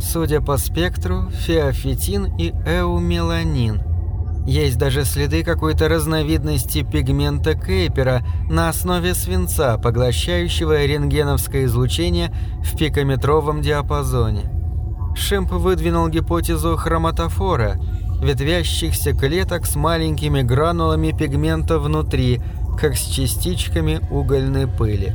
Судя по спектру, феофитин и эумеланин. Есть даже следы какой-то разновидности пигмента Кейпера на основе свинца, поглощающего рентгеновское излучение в пикометровом диапазоне. Шемп выдвинул гипотезу хроматофора, ветвящихся клеток с маленькими гранулами пигмента внутри, как с частичками угольной пыли.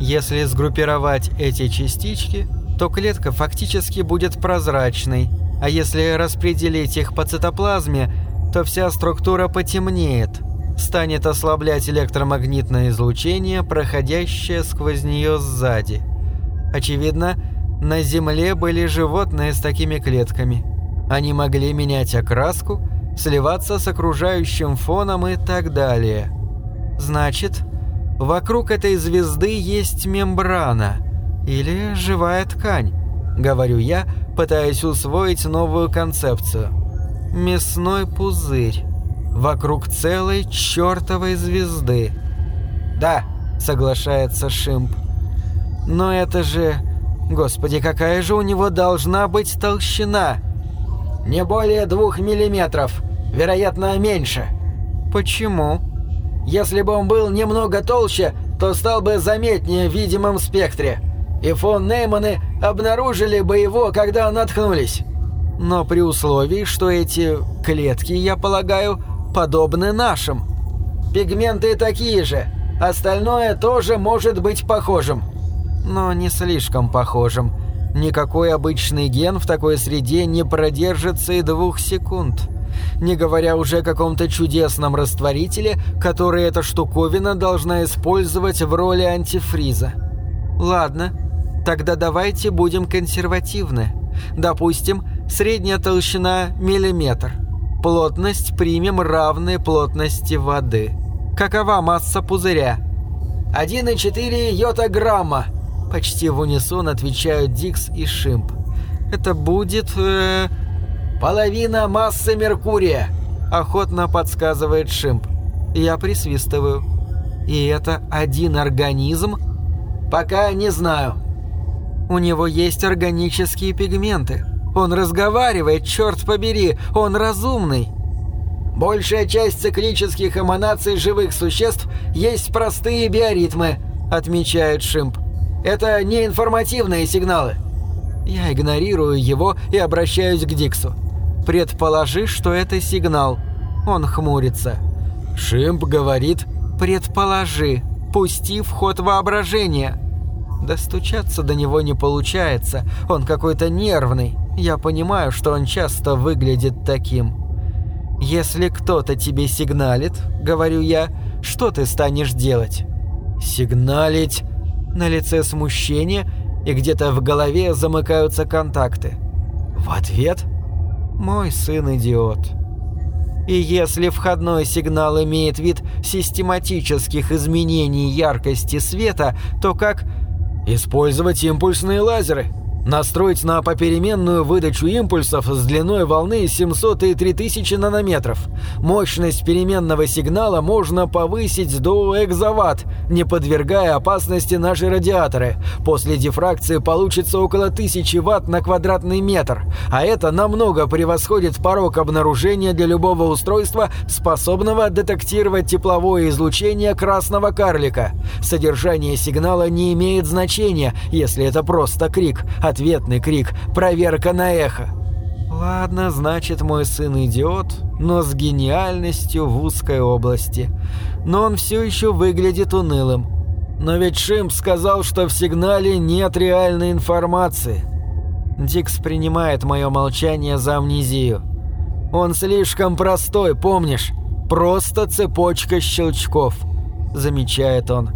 Если сгруппировать эти частички, то клетка фактически будет прозрачной, а если распределить их по цитоплазме, то вся структура потемнеет, станет ослаблять электромагнитное излучение, проходящее сквозь нее сзади. Очевидно, на Земле были животные с такими клетками. Они могли менять окраску, сливаться с окружающим фоном и так далее. Значит, вокруг этой звезды есть мембрана или живая ткань, говорю я, пытаясь усвоить новую концепцию. Мясной пузырь. Вокруг целой чертовой звезды. «Да», — соглашается Шимп. «Но это же Господи, какая же у него должна быть толщина? Не более двух миллиметров. Вероятно, меньше. Почему? Если бы он был немного толще, то стал бы заметнее в видимом спектре. И фон Нейманы обнаружили бы его, когда наткнулись. Но при условии, что эти клетки, я полагаю, подобны нашим. Пигменты такие же. Остальное тоже может быть похожим но не слишком похожим. Никакой обычный ген в такой среде не продержится и двух секунд. Не говоря уже о каком-то чудесном растворителе, который эта штуковина должна использовать в роли антифриза. Ладно, тогда давайте будем консервативны. Допустим, средняя толщина – миллиметр. Плотность примем равной плотности воды. Какова масса пузыря? 1,4 йотаграмма, Почти в унисон отвечают Дикс и Шимп. Это будет... Э, половина массы Меркурия, охотно подсказывает Шимп. Я присвистываю. И это один организм? Пока не знаю. У него есть органические пигменты. Он разговаривает, черт побери, он разумный. Большая часть циклических эманаций живых существ есть простые биоритмы, отмечает Шимп. Это не информативные сигналы. Я игнорирую его и обращаюсь к Диксу. Предположи, что это сигнал. Он хмурится. Шимп говорит «Предположи, пусти в ход воображения». Достучаться до него не получается, он какой-то нервный. Я понимаю, что он часто выглядит таким. «Если кто-то тебе сигналит, — говорю я, — что ты станешь делать?» «Сигналить?» на лице смущение, и где-то в голове замыкаются контакты. В ответ «Мой сын идиот». И если входной сигнал имеет вид систематических изменений яркости света, то как использовать импульсные лазеры? Настроить на попеременную выдачу импульсов с длиной волны 700 и 3000 нанометров. Мощность переменного сигнала можно повысить до экзаватт, не подвергая опасности наши радиаторы. После дифракции получится около 1000 ватт на квадратный метр, а это намного превосходит порог обнаружения для любого устройства, способного детектировать тепловое излучение красного карлика. Содержание сигнала не имеет значения, если это просто крик, ответный крик, проверка на эхо. Ладно, значит, мой сын идиот, но с гениальностью в узкой области. Но он все еще выглядит унылым. Но ведь Шимп сказал, что в сигнале нет реальной информации. Дикс принимает мое молчание за амнезию. Он слишком простой, помнишь? Просто цепочка щелчков, замечает он.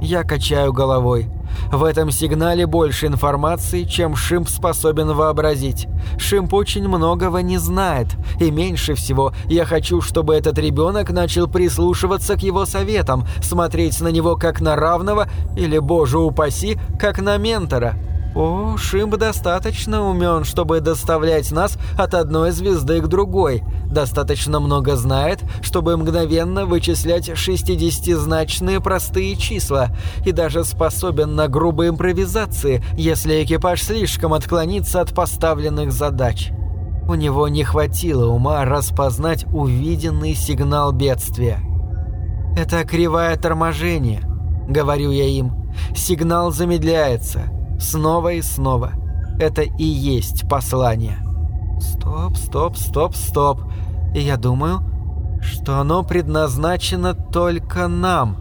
Я качаю головой. В этом сигнале больше информации, чем Шимп способен вообразить. Шимп очень многого не знает, и меньше всего я хочу, чтобы этот ребенок начал прислушиваться к его советам, смотреть на него как на равного или, боже упаси, как на ментора. О, Шимб достаточно умен, чтобы доставлять нас от одной звезды к другой. Достаточно много знает, чтобы мгновенно вычислять 60-значные простые числа. И даже способен на грубые импровизации, если экипаж слишком отклонится от поставленных задач. У него не хватило ума распознать увиденный сигнал бедствия. «Это кривое торможение», — говорю я им. «Сигнал замедляется» Снова и снова. Это и есть послание. Стоп, стоп, стоп, стоп. И я думаю, что оно предназначено только нам.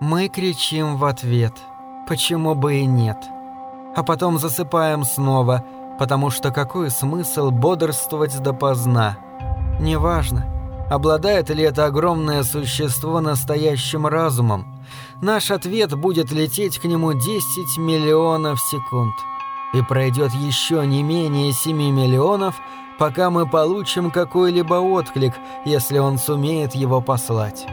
Мы кричим в ответ. Почему бы и нет? А потом засыпаем снова, потому что какой смысл бодрствовать допоздна? Неважно, обладает ли это огромное существо настоящим разумом, наш ответ будет лететь к нему 10 миллионов секунд. И пройдет еще не менее 7 миллионов, пока мы получим какой-либо отклик, если он сумеет его послать.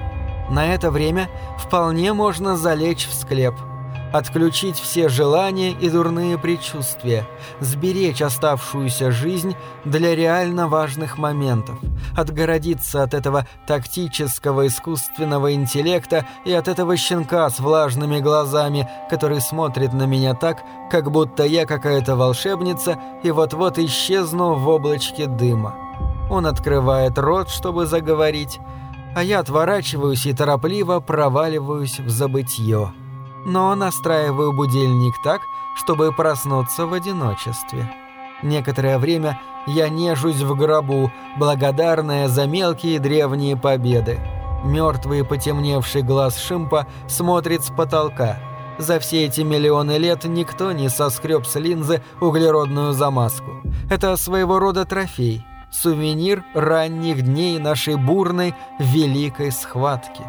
На это время вполне можно залечь в склеп – отключить все желания и дурные предчувствия, сберечь оставшуюся жизнь для реально важных моментов, отгородиться от этого тактического искусственного интеллекта и от этого щенка с влажными глазами, который смотрит на меня так, как будто я какая-то волшебница и вот-вот исчезну в облачке дыма. Он открывает рот, чтобы заговорить, а я отворачиваюсь и торопливо проваливаюсь в забытье но настраиваю будильник так, чтобы проснуться в одиночестве. Некоторое время я нежусь в гробу, благодарная за мелкие древние победы. Мертвый потемневший глаз Шимпа смотрит с потолка. За все эти миллионы лет никто не соскреб с линзы углеродную замазку. Это своего рода трофей, сувенир ранних дней нашей бурной, великой схватки.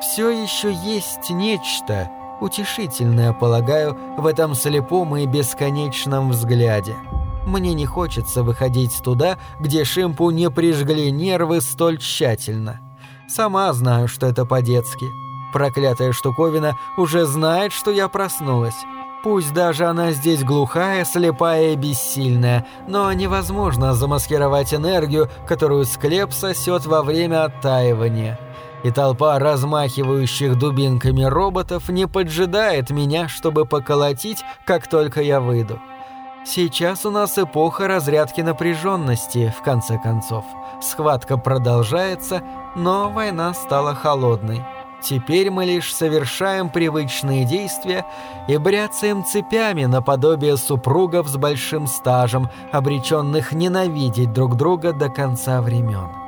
Все еще есть нечто, утешительное, полагаю, в этом слепом и бесконечном взгляде. Мне не хочется выходить туда, где Шимпу не прижгли нервы столь тщательно. Сама знаю, что это по-детски. Проклятая штуковина уже знает, что я проснулась. Пусть даже она здесь глухая, слепая и бессильная, но невозможно замаскировать энергию, которую склеп сосет во время оттаивания и толпа размахивающих дубинками роботов не поджидает меня, чтобы поколотить, как только я выйду. Сейчас у нас эпоха разрядки напряженности, в конце концов. Схватка продолжается, но война стала холодной. Теперь мы лишь совершаем привычные действия и бряцаем цепями наподобие супругов с большим стажем, обреченных ненавидеть друг друга до конца времен.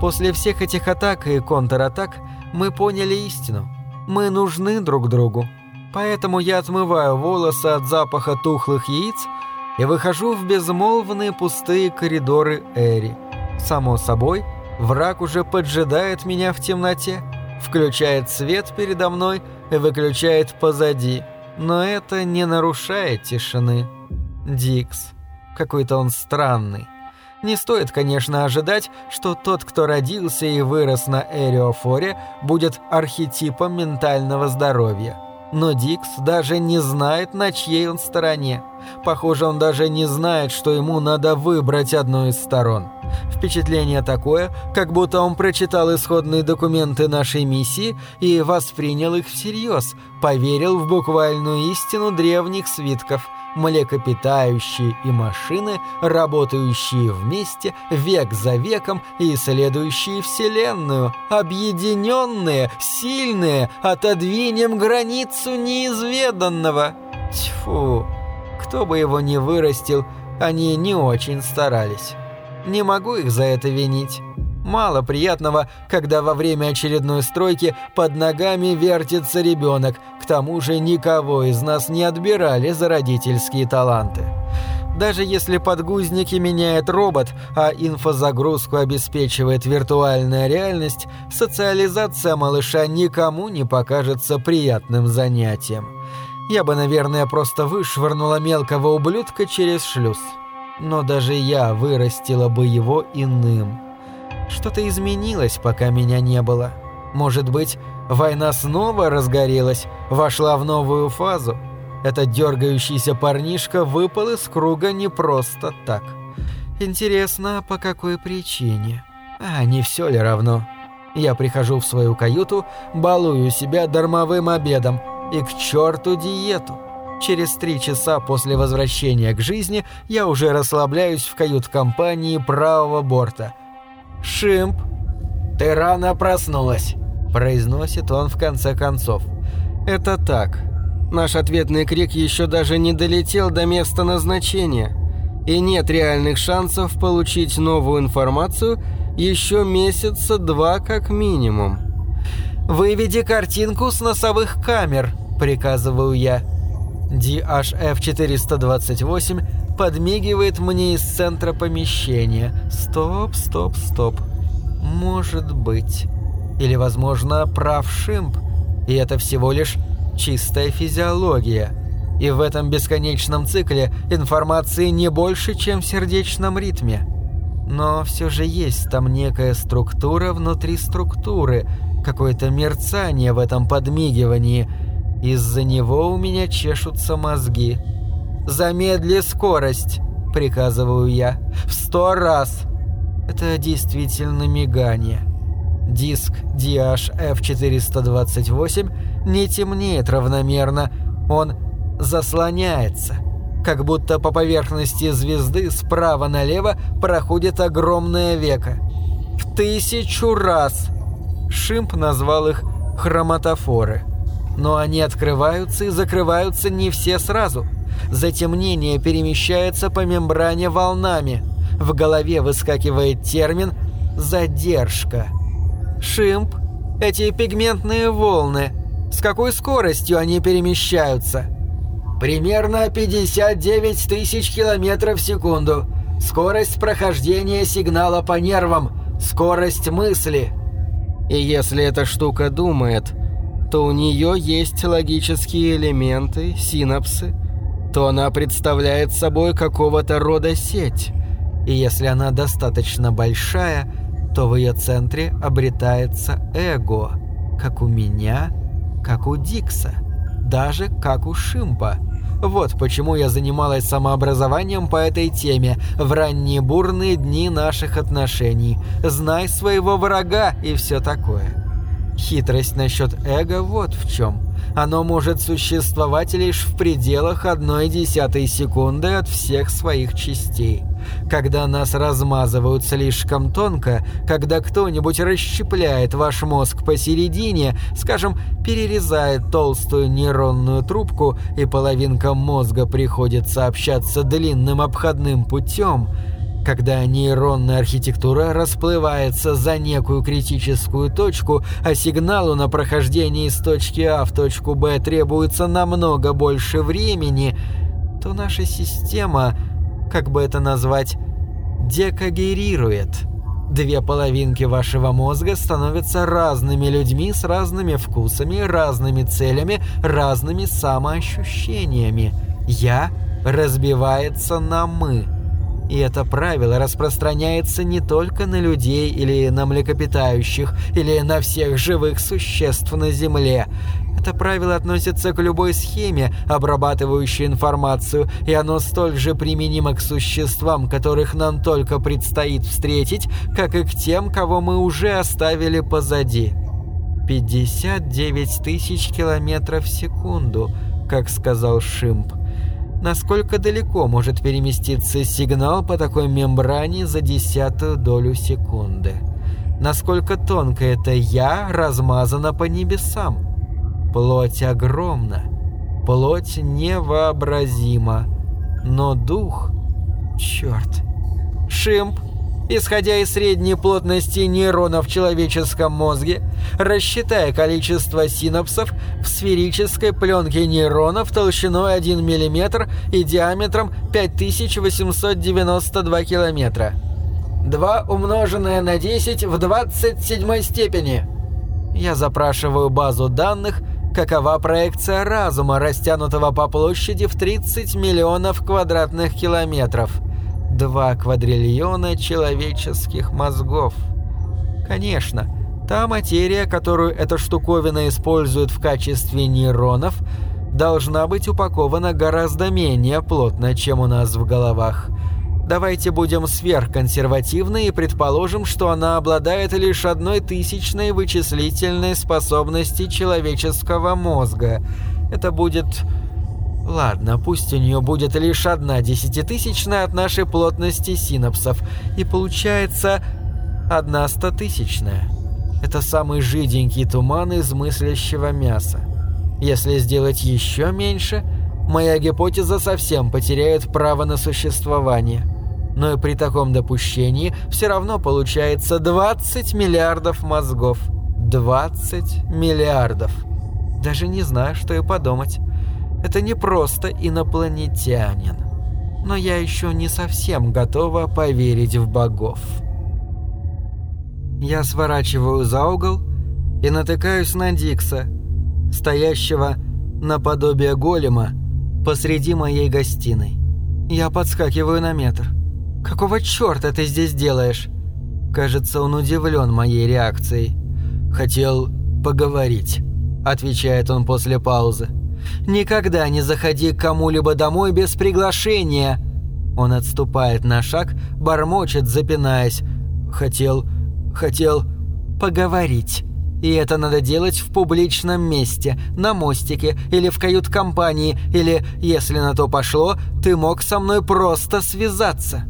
После всех этих атак и контратак мы поняли истину. Мы нужны друг другу. Поэтому я отмываю волосы от запаха тухлых яиц и выхожу в безмолвные пустые коридоры Эри. Само собой, враг уже поджидает меня в темноте, включает свет передо мной и выключает позади. Но это не нарушает тишины. Дикс. Какой-то он странный. Не стоит, конечно, ожидать, что тот, кто родился и вырос на Эриофоре, будет архетипом ментального здоровья. Но Дикс даже не знает, на чьей он стороне. Похоже, он даже не знает, что ему надо выбрать одну из сторон. Впечатление такое, как будто он прочитал исходные документы нашей миссии и воспринял их всерьез, поверил в буквальную истину древних свитков – млекопитающие и машины, работающие вместе век за веком и исследующие Вселенную, объединенные, сильные, отодвинем границу неизведанного. Тьфу, кто бы его ни вырастил, они не очень старались. Не могу их за это винить. Мало приятного, когда во время очередной стройки под ногами вертится ребенок, к тому же никого из нас не отбирали за родительские таланты. Даже если подгузники меняет робот, а инфозагрузку обеспечивает виртуальная реальность, социализация малыша никому не покажется приятным занятием. Я бы, наверное, просто вышвырнула мелкого ублюдка через шлюз. Но даже я вырастила бы его иным. Что-то изменилось, пока меня не было. Может быть, Война снова разгорелась, вошла в новую фазу. Этот дергающийся парнишка выпал из круга не просто так. Интересно, по какой причине? А не все ли равно? Я прихожу в свою каюту, балую себя дармовым обедом и к черту диету. Через три часа после возвращения к жизни я уже расслабляюсь в кают-компании правого борта. «Шимп, ты рано проснулась», – произносит он в конце концов. «Это так. Наш ответный крик еще даже не долетел до места назначения, и нет реальных шансов получить новую информацию еще месяца два как минимум». «Выведи картинку с носовых камер», – приказываю я. DHF-428 подмигивает мне из центра помещения. Стоп, стоп, стоп. Может быть. Или, возможно, прав Шимп. И это всего лишь чистая физиология. И в этом бесконечном цикле информации не больше, чем в сердечном ритме. Но все же есть там некая структура внутри структуры, какое-то мерцание в этом подмигивании – из-за него у меня чешутся мозги. «Замедли скорость!» – приказываю я. «В сто раз!» Это действительно мигание. Диск DH-F428 не темнеет равномерно, он заслоняется. Как будто по поверхности звезды справа налево проходит огромное веко. В тысячу раз! Шимп назвал их хроматофоры – но они открываются и закрываются не все сразу. Затемнение перемещается по мембране волнами. В голове выскакивает термин «задержка». «Шимп, эти пигментные волны, с какой скоростью они перемещаются?» «Примерно 59 тысяч километров в секунду. Скорость прохождения сигнала по нервам, скорость мысли». И если эта штука думает, то у нее есть логические элементы, синапсы, то она представляет собой какого-то рода сеть. И если она достаточно большая, то в ее центре обретается эго, как у меня, как у Дикса, даже как у Шимпа. Вот почему я занималась самообразованием по этой теме в ранние бурные дни наших отношений. Знай своего врага и все такое. Хитрость насчет эго вот в чем. Оно может существовать лишь в пределах одной десятой секунды от всех своих частей. Когда нас размазывают слишком тонко, когда кто-нибудь расщепляет ваш мозг посередине, скажем, перерезает толстую нейронную трубку, и половинка мозга приходится общаться длинным обходным путем – когда нейронная архитектура расплывается за некую критическую точку, а сигналу на прохождение из точки А в точку Б требуется намного больше времени, то наша система, как бы это назвать, декогерирует. Две половинки вашего мозга становятся разными людьми с разными вкусами, разными целями, разными самоощущениями. «Я» разбивается на «мы». И это правило распространяется не только на людей или на млекопитающих, или на всех живых существ на Земле. Это правило относится к любой схеме, обрабатывающей информацию, и оно столь же применимо к существам, которых нам только предстоит встретить, как и к тем, кого мы уже оставили позади. 59 тысяч километров в секунду, как сказал Шимп. Насколько далеко может переместиться сигнал по такой мембране за десятую долю секунды? Насколько тонко это «я» размазано по небесам? Плоть огромна, плоть невообразима, но дух... Черт. Шимп исходя из средней плотности нейронов в человеческом мозге, рассчитая количество синапсов в сферической пленке нейронов толщиной 1 мм и диаметром 5892 километра. 2 умноженное на 10 в 27 степени. Я запрашиваю базу данных, какова проекция разума, растянутого по площади в 30 миллионов квадратных километров – Два квадриллиона человеческих мозгов. Конечно, Та материя, которую эта штуковина использует в качестве нейронов, должна быть упакована гораздо менее плотно, чем у нас в головах. Давайте будем сверхконсервативны и предположим, что она обладает лишь одной тысячной вычислительной способности человеческого мозга. Это будет... Ладно, пусть у нее будет лишь одна десятитысячная от нашей плотности синапсов, и получается одна стотысячная. Это самый жиденький туман из мыслящего мяса. Если сделать еще меньше, моя гипотеза совсем потеряет право на существование. Но и при таком допущении все равно получается 20 миллиардов мозгов. 20 миллиардов. Даже не знаю, что и подумать. Это не просто инопланетянин. Но я еще не совсем готова поверить в богов. Я сворачиваю за угол и натыкаюсь на Дикса, стоящего наподобие голема посреди моей гостиной. Я подскакиваю на метр. «Какого чёрта ты здесь делаешь?» Кажется, он удивлен моей реакцией. «Хотел поговорить», — отвечает он после паузы. «Никогда не заходи к кому-либо домой без приглашения!» Он отступает на шаг, бормочет, запинаясь. «Хотел хотел поговорить. И это надо делать в публичном месте, на мостике или в кают-компании, или, если на то пошло, ты мог со мной просто связаться.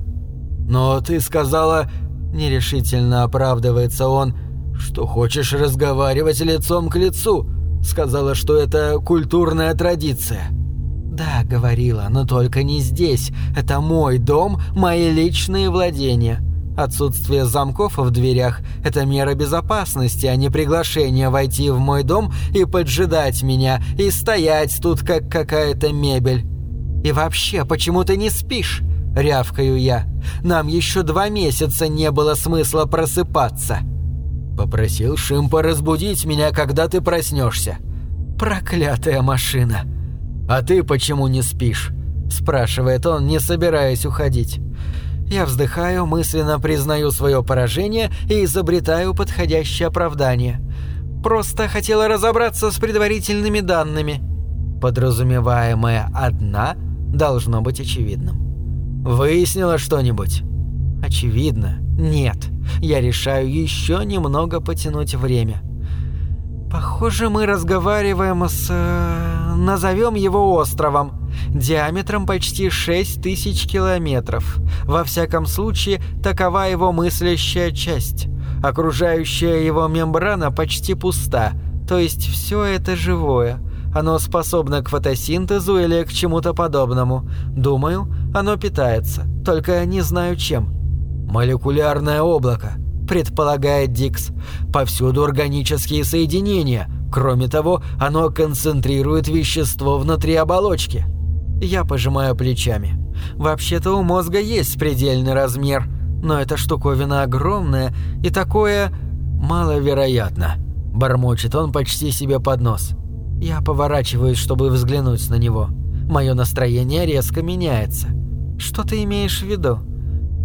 Но ты сказала, нерешительно оправдывается он, что хочешь разговаривать лицом к лицу. Сказала, что это культурная традиция. Да, говорила, но только не здесь. Это мой дом, мои личные владения. Отсутствие замков в дверях – это мера безопасности, а не приглашение войти в мой дом и поджидать меня, и стоять тут, как какая-то мебель. И вообще, почему ты не спишь? – рявкаю я. «Нам еще два месяца не было смысла просыпаться». Попросил Шимпа разбудить меня, когда ты проснешься. «Проклятая машина!» «А ты почему не спишь?» – спрашивает он, не собираясь уходить. Я вздыхаю, мысленно признаю свое поражение и изобретаю подходящее оправдание. Просто хотела разобраться с предварительными данными. Подразумеваемое «одна» должно быть очевидным. Выяснила что-нибудь? Очевидно. Нет. Я решаю еще немного потянуть время. Похоже, мы разговариваем с... Э, назовем его островом диаметром почти 6 тысяч километров. Во всяком случае, такова его мыслящая часть. Окружающая его мембрана почти пуста, то есть все это живое. Оно способно к фотосинтезу или к чему-то подобному. Думаю, оно питается, только не знаю чем. «Молекулярное облако», — предполагает Дикс. «Повсюду органические соединения. Кроме того, оно концентрирует вещество внутри оболочки». Я пожимаю плечами. Вообще-то у мозга есть предельный размер, но эта штуковина огромная и такое маловероятно. Бормочет он почти себе под нос. Я поворачиваюсь, чтобы взглянуть на него. Мое настроение резко меняется. Что ты имеешь в виду?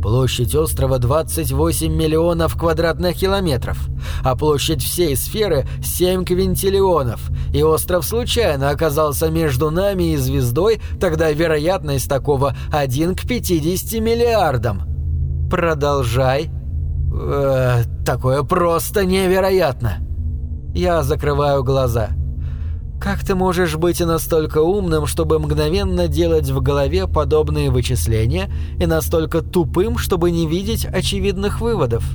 Площадь острова 28 миллионов квадратных километров, а площадь всей сферы 7 квинтиллионов, и остров случайно оказался между нами и звездой, тогда вероятность такого 1 к 50 миллиардам. Продолжай. Э, такое просто невероятно. Я закрываю глаза. Как ты можешь быть настолько умным, чтобы мгновенно делать в голове подобные вычисления, и настолько тупым, чтобы не видеть очевидных выводов?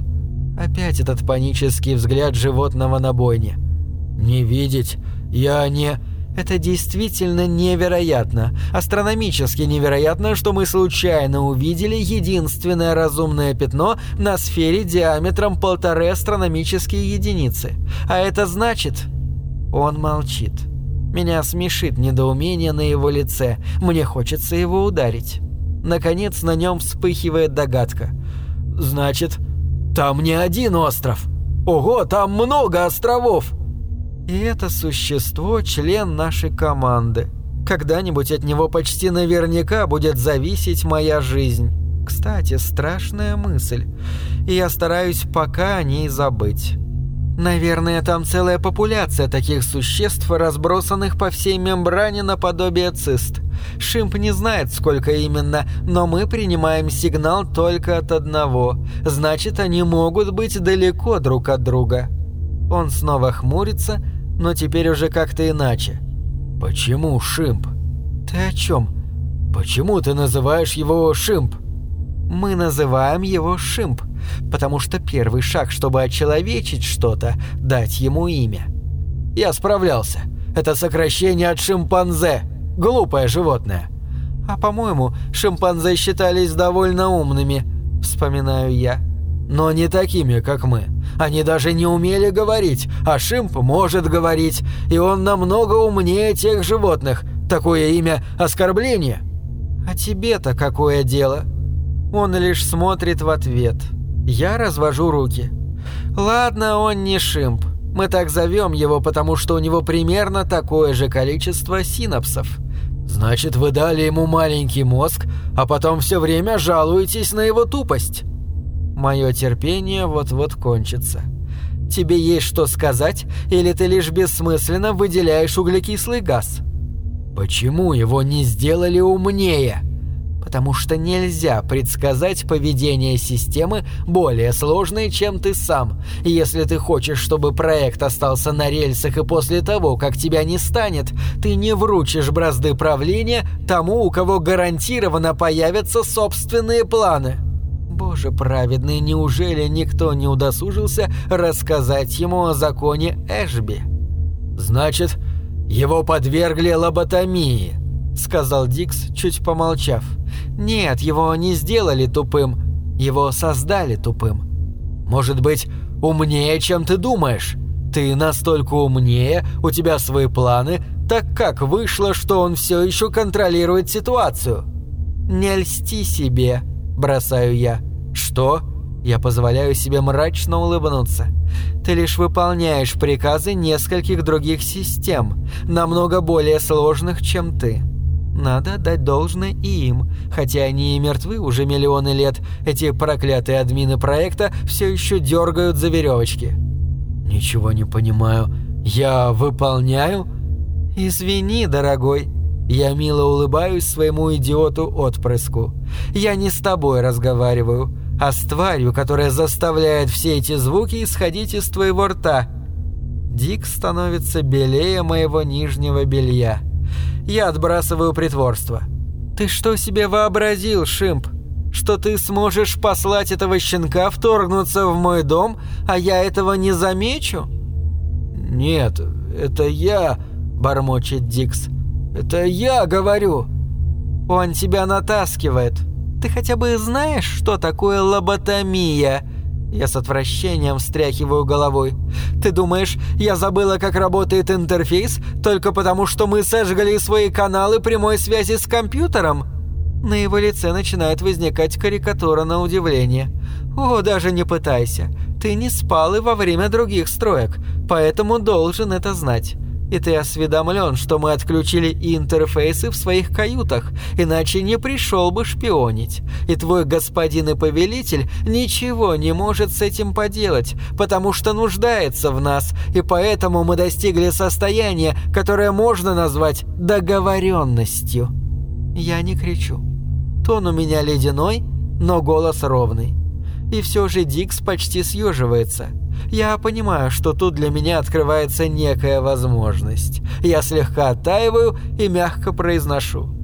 Опять этот панический взгляд животного на бойне. «Не видеть? Я не...» Это действительно невероятно. Астрономически невероятно, что мы случайно увидели единственное разумное пятно на сфере диаметром полторы астрономические единицы. А это значит... Он молчит. Меня смешит недоумение на его лице. Мне хочется его ударить. Наконец на нем вспыхивает догадка. «Значит, там не один остров. Ого, там много островов!» И это существо – член нашей команды. Когда-нибудь от него почти наверняка будет зависеть моя жизнь. Кстати, страшная мысль. И я стараюсь пока о ней забыть. Наверное, там целая популяция таких существ, разбросанных по всей мембране наподобие цист. Шимп не знает, сколько именно, но мы принимаем сигнал только от одного. Значит, они могут быть далеко друг от друга. Он снова хмурится, но теперь уже как-то иначе. «Почему Шимп?» «Ты о чем? Почему ты называешь его Шимп?» «Мы называем его Шимп, потому что первый шаг, чтобы очеловечить что-то, дать ему имя. Я справлялся. Это сокращение от шимпанзе. Глупое животное. А по-моему, шимпанзе считались довольно умными, вспоминаю я. Но не такими, как мы. Они даже не умели говорить, а шимп может говорить, и он намного умнее тех животных. Такое имя – оскорбление. А тебе-то какое дело? Он лишь смотрит в ответ – я развожу руки. Ладно, он не шимп. Мы так зовем его, потому что у него примерно такое же количество синапсов. Значит, вы дали ему маленький мозг, а потом все время жалуетесь на его тупость. Мое терпение вот-вот кончится. Тебе есть что сказать, или ты лишь бессмысленно выделяешь углекислый газ? Почему его не сделали умнее? Потому что нельзя предсказать поведение системы более сложной, чем ты сам. Если ты хочешь, чтобы проект остался на рельсах и после того, как тебя не станет, ты не вручишь бразды правления тому, у кого гарантированно появятся собственные планы. Боже праведный, неужели никто не удосужился рассказать ему о законе Эшби? Значит, его подвергли лоботомии, сказал Дикс, чуть помолчав. Нет, его не сделали тупым, его создали тупым. Может быть, умнее, чем ты думаешь? Ты настолько умнее, у тебя свои планы, так как вышло, что он все еще контролирует ситуацию? Не льсти себе, бросаю я. Что? Я позволяю себе мрачно улыбнуться. Ты лишь выполняешь приказы нескольких других систем, намного более сложных, чем ты. Надо отдать должное и им. Хотя они и мертвы уже миллионы лет, эти проклятые админы проекта все еще дергают за веревочки. Ничего не понимаю. Я выполняю? Извини, дорогой. Я мило улыбаюсь своему идиоту-отпрыску. Я не с тобой разговариваю, а с тварью, которая заставляет все эти звуки исходить из твоего рта. Дик становится белее моего нижнего белья. Я отбрасываю притворство. «Ты что себе вообразил, Шимп? Что ты сможешь послать этого щенка вторгнуться в мой дом, а я этого не замечу?» «Нет, это я», — бормочет Дикс. «Это я говорю». «Он тебя натаскивает. Ты хотя бы знаешь, что такое лоботомия?» Я с отвращением встряхиваю головой. «Ты думаешь, я забыла, как работает интерфейс, только потому, что мы сожгли свои каналы прямой связи с компьютером?» На его лице начинает возникать карикатура на удивление. «О, даже не пытайся. Ты не спал и во время других строек, поэтому должен это знать. И ты осведомлен, что мы отключили интерфейсы в своих каютах, иначе не пришел бы шпионить. И твой господин и повелитель ничего не может с этим поделать, потому что нуждается в нас, и поэтому мы достигли состояния, которое можно назвать договоренностью. Я не кричу. Тон у меня ледяной, но голос ровный. И все же Дикс почти съеживается. Я понимаю, что тут для меня открывается некая возможность. Я слегка оттаиваю и мягко произношу.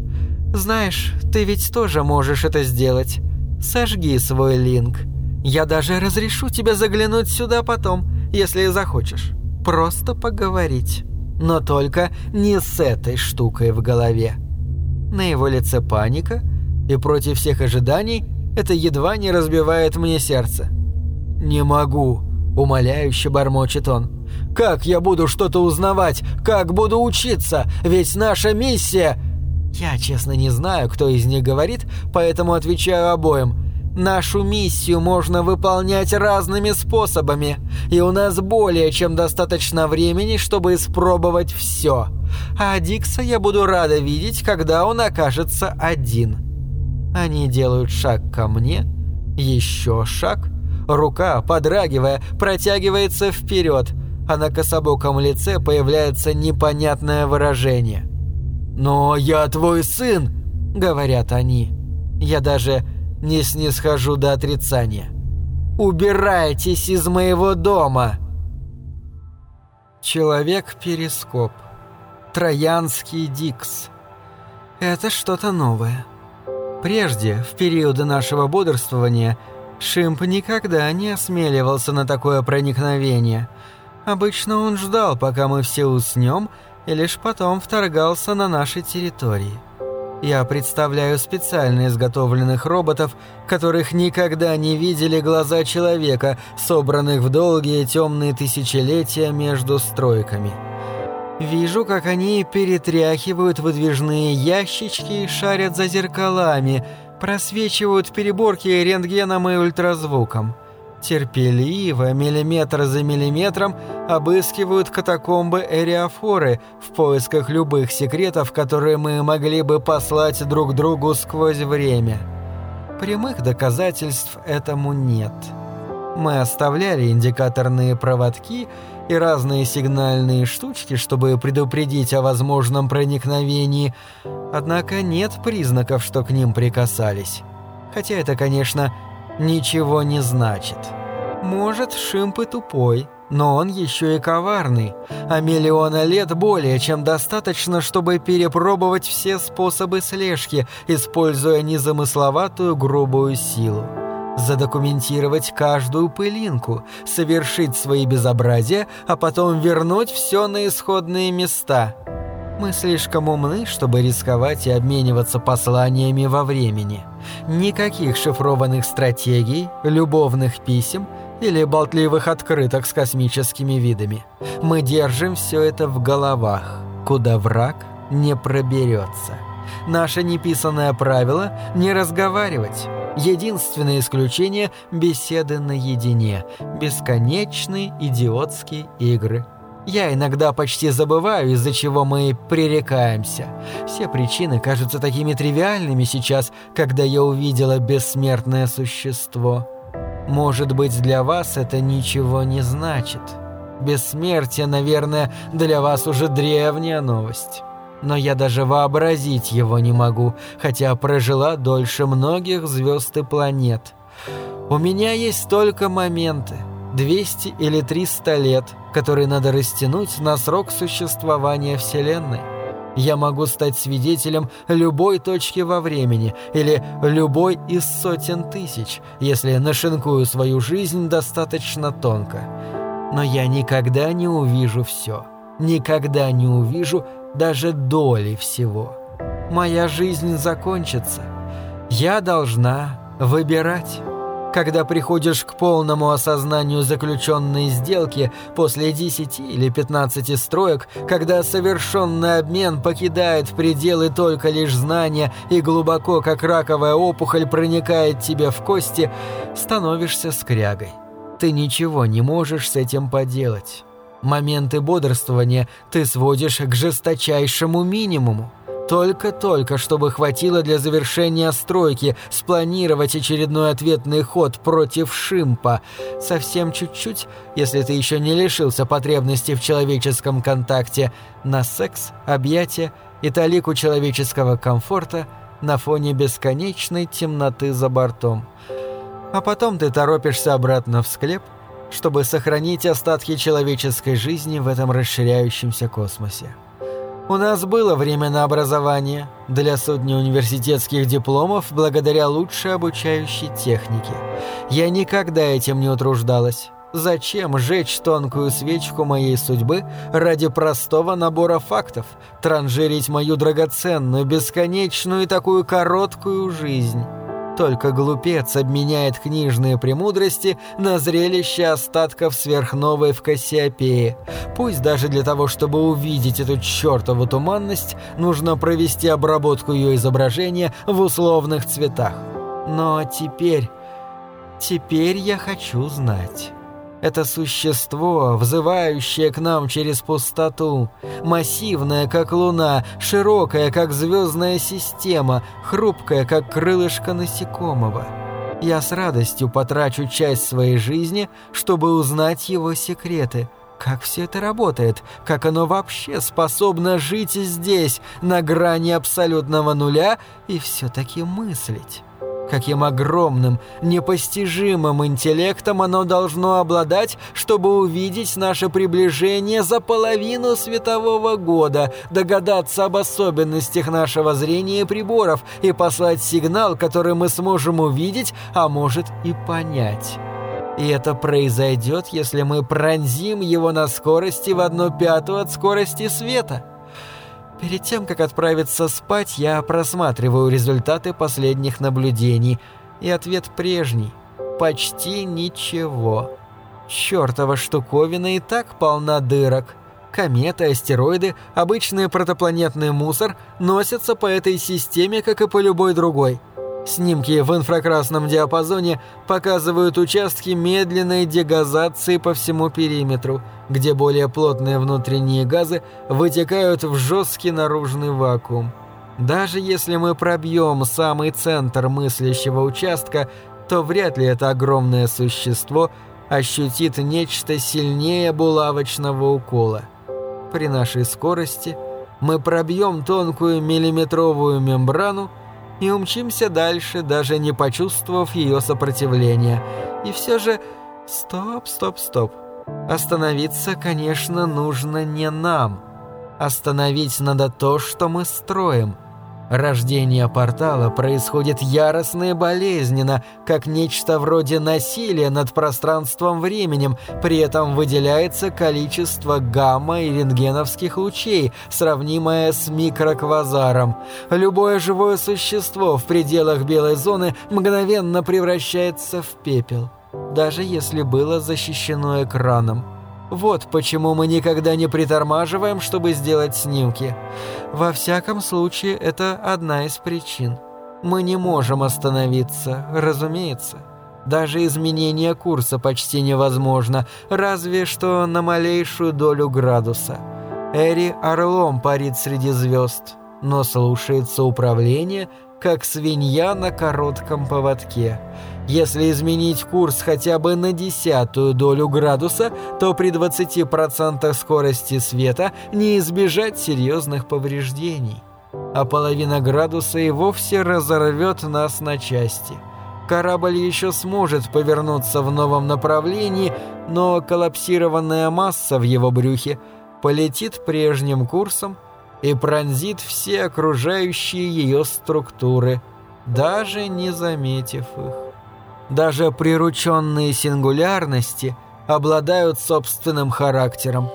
«Знаешь, ты ведь тоже можешь это сделать. Сожги свой линк. Я даже разрешу тебе заглянуть сюда потом, если захочешь. Просто поговорить. Но только не с этой штукой в голове». На его лице паника, и против всех ожиданий это едва не разбивает мне сердце. «Не могу», Умоляюще бормочет он. «Как я буду что-то узнавать? Как буду учиться? Ведь наша миссия...» Я, честно, не знаю, кто из них говорит, поэтому отвечаю обоим. Нашу миссию можно выполнять разными способами, и у нас более чем достаточно времени, чтобы испробовать все. А Дикса я буду рада видеть, когда он окажется один. Они делают шаг ко мне, еще шаг, Рука, подрагивая, протягивается вперед, а на кособоком лице появляется непонятное выражение. «Но я твой сын!» — говорят они. Я даже не снисхожу до отрицания. «Убирайтесь из моего дома!» Человек-перископ. Троянский Дикс. Это что-то новое. Прежде, в периоды нашего бодрствования, Шимп никогда не осмеливался на такое проникновение. Обычно он ждал, пока мы все уснем, и лишь потом вторгался на наши территории. Я представляю специально изготовленных роботов, которых никогда не видели глаза человека, собранных в долгие темные тысячелетия между стройками. Вижу, как они перетряхивают выдвижные ящички и шарят за зеркалами, просвечивают переборки рентгеном и ультразвуком. Терпеливо, миллиметр за миллиметром, обыскивают катакомбы Эриафоры в поисках любых секретов, которые мы могли бы послать друг другу сквозь время. Прямых доказательств этому нет. Мы оставляли индикаторные проводки и разные сигнальные штучки, чтобы предупредить о возможном проникновении, однако нет признаков, что к ним прикасались. Хотя это, конечно, ничего не значит. Может, Шимп и тупой, но он еще и коварный, а миллиона лет более чем достаточно, чтобы перепробовать все способы слежки, используя незамысловатую грубую силу задокументировать каждую пылинку, совершить свои безобразия, а потом вернуть все на исходные места. Мы слишком умны, чтобы рисковать и обмениваться посланиями во времени. Никаких шифрованных стратегий, любовных писем или болтливых открыток с космическими видами. Мы держим все это в головах, куда враг не проберется. Наше неписанное правило – не разговаривать. Единственное исключение – беседы наедине, бесконечные идиотские игры. Я иногда почти забываю, из-за чего мы пререкаемся. Все причины кажутся такими тривиальными сейчас, когда я увидела бессмертное существо. Может быть, для вас это ничего не значит. Бессмертие, наверное, для вас уже древняя новость но я даже вообразить его не могу, хотя прожила дольше многих звезд и планет. У меня есть только моменты, 200 или 300 лет, которые надо растянуть на срок существования Вселенной. Я могу стать свидетелем любой точки во времени или любой из сотен тысяч, если нашинкую свою жизнь достаточно тонко. Но я никогда не увижу все. Никогда не увижу даже доли всего. Моя жизнь закончится. Я должна выбирать. Когда приходишь к полному осознанию заключенной сделки после 10 или 15 строек, когда совершенный обмен покидает пределы только лишь знания и глубоко, как раковая опухоль, проникает тебе в кости, становишься скрягой. Ты ничего не можешь с этим поделать. Моменты бодрствования ты сводишь к жесточайшему минимуму. Только-только, чтобы хватило для завершения стройки, спланировать очередной ответный ход против Шимпа. Совсем чуть-чуть, если ты еще не лишился потребности в человеческом контакте, на секс, объятия и талику человеческого комфорта на фоне бесконечной темноты за бортом. А потом ты торопишься обратно в склеп, чтобы сохранить остатки человеческой жизни в этом расширяющемся космосе. У нас было время на образование для сотни университетских дипломов благодаря лучшей обучающей технике. Я никогда этим не утруждалась. Зачем жечь тонкую свечку моей судьбы ради простого набора фактов, транжирить мою драгоценную, бесконечную и такую короткую жизнь? Только глупец обменяет книжные премудрости на зрелище остатков сверхновой в Кассиопее. Пусть даже для того, чтобы увидеть эту чертову туманность, нужно провести обработку ее изображения в условных цветах. Но теперь... Теперь я хочу знать. Это существо, взывающее к нам через пустоту, массивное, как луна, широкое, как звездная система, хрупкое, как крылышко насекомого. Я с радостью потрачу часть своей жизни, чтобы узнать его секреты. Как все это работает? Как оно вообще способно жить здесь, на грани абсолютного нуля, и все-таки мыслить? Каким огромным, непостижимым интеллектом оно должно обладать, чтобы увидеть наше приближение за половину светового года, догадаться об особенностях нашего зрения приборов и послать сигнал, который мы сможем увидеть, а может и понять. И это произойдет, если мы пронзим его на скорости в одну пятую от скорости света. Перед тем, как отправиться спать, я просматриваю результаты последних наблюдений, и ответ прежний. Почти ничего. Чёртова штуковина и так полна дырок. Кометы, астероиды, обычный протопланетный мусор носятся по этой системе, как и по любой другой – Снимки в инфракрасном диапазоне показывают участки медленной дегазации по всему периметру, где более плотные внутренние газы вытекают в жесткий наружный вакуум. Даже если мы пробьем самый центр мыслящего участка, то вряд ли это огромное существо ощутит нечто сильнее булавочного укола. При нашей скорости мы пробьем тонкую миллиметровую мембрану, и умчимся дальше, даже не почувствовав ее сопротивления. И все же... Стоп, стоп, стоп. Остановиться, конечно, нужно не нам. Остановить надо то, что мы строим – Рождение портала происходит яростно и болезненно, как нечто вроде насилия над пространством-временем, при этом выделяется количество гамма и рентгеновских лучей, сравнимое с микроквазаром. Любое живое существо в пределах белой зоны мгновенно превращается в пепел, даже если было защищено экраном. Вот почему мы никогда не притормаживаем, чтобы сделать снимки. Во всяком случае, это одна из причин. Мы не можем остановиться, разумеется. Даже изменение курса почти невозможно, разве что на малейшую долю градуса. Эри орлом парит среди звезд, но слушается управление, как свинья на коротком поводке – если изменить курс хотя бы на десятую долю градуса, то при 20% скорости света не избежать серьезных повреждений. А половина градуса и вовсе разорвет нас на части. Корабль еще сможет повернуться в новом направлении, но коллапсированная масса в его брюхе полетит прежним курсом и пронзит все окружающие ее структуры, даже не заметив их. Даже прирученные сингулярности обладают собственным характером.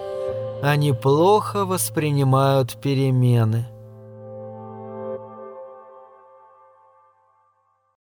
Они плохо воспринимают перемены –